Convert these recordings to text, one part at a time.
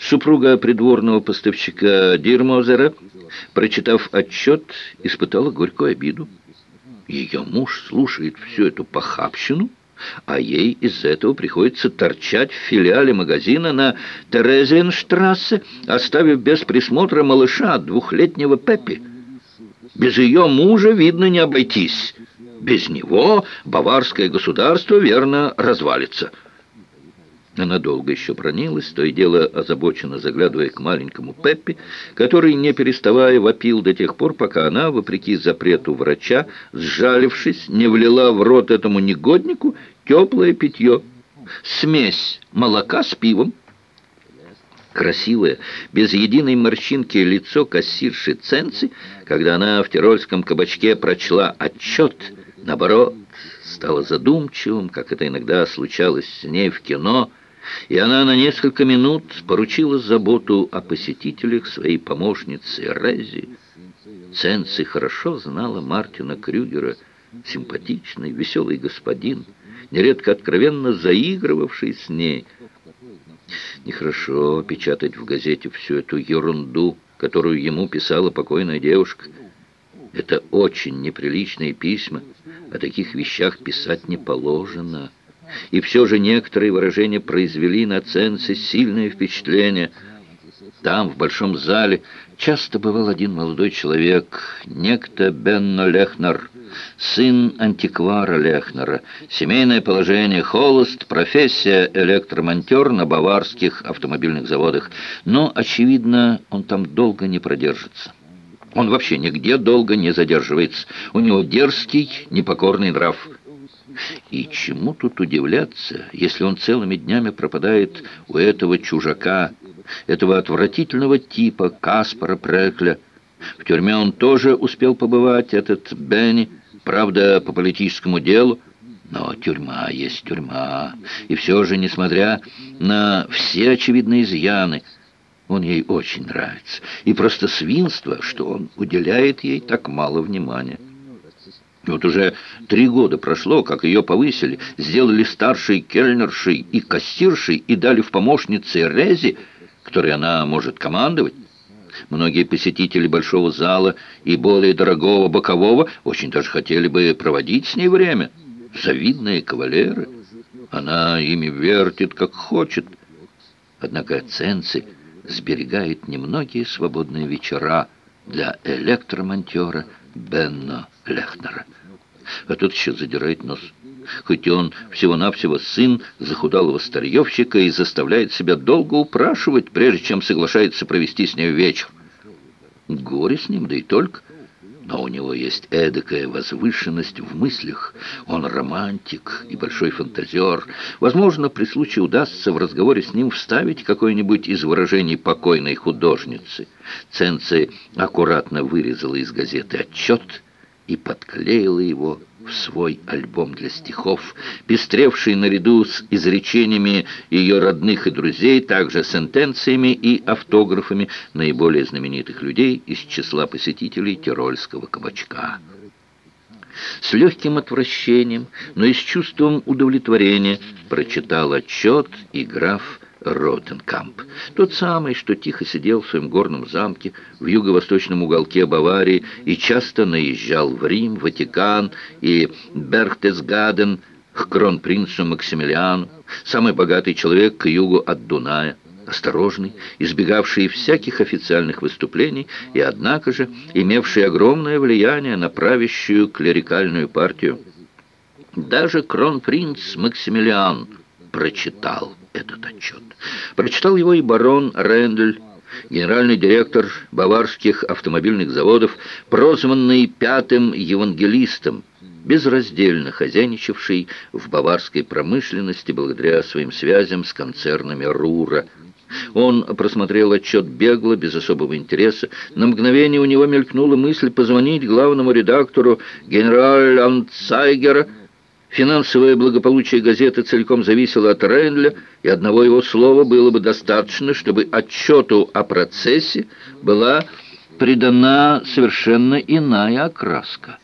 Супруга придворного поставщика Дирмозера, прочитав отчет, испытала горькую обиду. Ее муж слушает всю эту похабщину, а ей из-за этого приходится торчать в филиале магазина на Терезенштрассе, оставив без присмотра малыша, двухлетнего Пеппи. Без ее мужа, видно, не обойтись. Без него баварское государство, верно, развалится. Она долго еще бронилась, то и дело озабоченно заглядывая к маленькому Пеппи, который, не переставая, вопил до тех пор, пока она, вопреки запрету врача, сжалившись, не влила в рот этому негоднику теплое питье. Смесь молока с пивом. Красивое, без единой морщинки лицо кассирши Ценци, когда она в тирольском кабачке прочла отчет, наоборот, стало задумчивым, как это иногда случалось с ней в кино – и она на несколько минут поручила заботу о посетителях своей помощнице Рези. Ценци хорошо знала Мартина Крюгера, симпатичный, веселый господин, нередко откровенно заигрывавший с ней. Нехорошо печатать в газете всю эту ерунду, которую ему писала покойная девушка. Это очень неприличные письма, о таких вещах писать не положено. И все же некоторые выражения произвели на Ценце сильное впечатление. Там, в большом зале, часто бывал один молодой человек, некто Бенно Лехнер, сын антиквара Лехнера. Семейное положение холост, профессия электромонтер на баварских автомобильных заводах. Но, очевидно, он там долго не продержится. Он вообще нигде долго не задерживается. У него дерзкий, непокорный нрав. И чему тут удивляться, если он целыми днями пропадает у этого чужака, этого отвратительного типа Каспара Прекля? В тюрьме он тоже успел побывать, этот Бенни, правда, по политическому делу, но тюрьма есть тюрьма. И все же, несмотря на все очевидные изъяны, он ей очень нравится. И просто свинство, что он уделяет ей так мало внимания. Вот уже три года прошло, как ее повысили, сделали старшей кельнершей и кассиршей и дали в помощнице Рези, которой она может командовать. Многие посетители большого зала и более дорогого бокового очень даже хотели бы проводить с ней время. Завидные кавалеры. Она ими вертит, как хочет. Однако Ценци сберегает немногие свободные вечера для электромонтера Бенно Лехнера. А тот еще задирает нос. Хоть он всего-навсего сын захудалого старьевщика и заставляет себя долго упрашивать, прежде чем соглашается провести с ней вечер. Горе с ним, да и только. Но у него есть эдакая возвышенность в мыслях. Он романтик и большой фантазер. Возможно, при случае удастся в разговоре с ним вставить какое-нибудь из выражений покойной художницы. Ценци аккуратно вырезала из газеты отчет и подклеила его в свой альбом для стихов, пестревший наряду с изречениями ее родных и друзей, также сентенциями и автографами наиболее знаменитых людей из числа посетителей Тирольского кабачка. С легким отвращением, но и с чувством удовлетворения прочитал отчет и граф Ротенкамп. Тот самый, что тихо сидел в своем горном замке в юго-восточном уголке Баварии и часто наезжал в Рим, Ватикан и Берхтесгаден к кронпринцу Максимилиану, самый богатый человек к югу от Дуная, осторожный, избегавший всяких официальных выступлений и, однако же, имевший огромное влияние на правящую клерикальную партию. Даже кронпринц Максимилиан прочитал этот отчет. Прочитал его и барон Рендель, генеральный директор баварских автомобильных заводов, прозванный пятым евангелистом, безраздельно хозяйничавший в баварской промышленности благодаря своим связям с концернами Рура. Он просмотрел отчет бегло, без особого интереса. На мгновение у него мелькнула мысль позвонить главному редактору генераль Анцайгера, Финансовое благополучие газеты целиком зависело от Рейнля, и одного его слова было бы достаточно, чтобы отчету о процессе была придана совершенно иная окраска.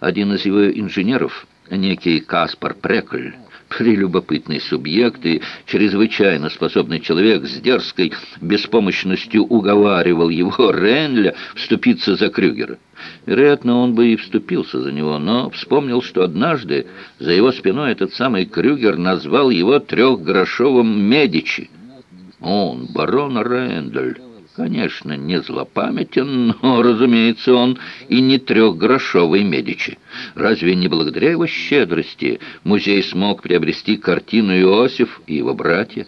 Один из его инженеров, некий Каспар Прекль, Прелюбопытный субъект и чрезвычайно способный человек с дерзкой беспомощностью уговаривал его, Ренля, вступиться за Крюгера. Вероятно, он бы и вступился за него, но вспомнил, что однажды за его спиной этот самый Крюгер назвал его трехгрошовым Медичи. Он, барон Рендель, конечно, не злопамятен, но, разумеется, он и не трехгрошовый Медичи. Разве не благодаря его щедрости музей смог приобрести картину Иосиф и его братья?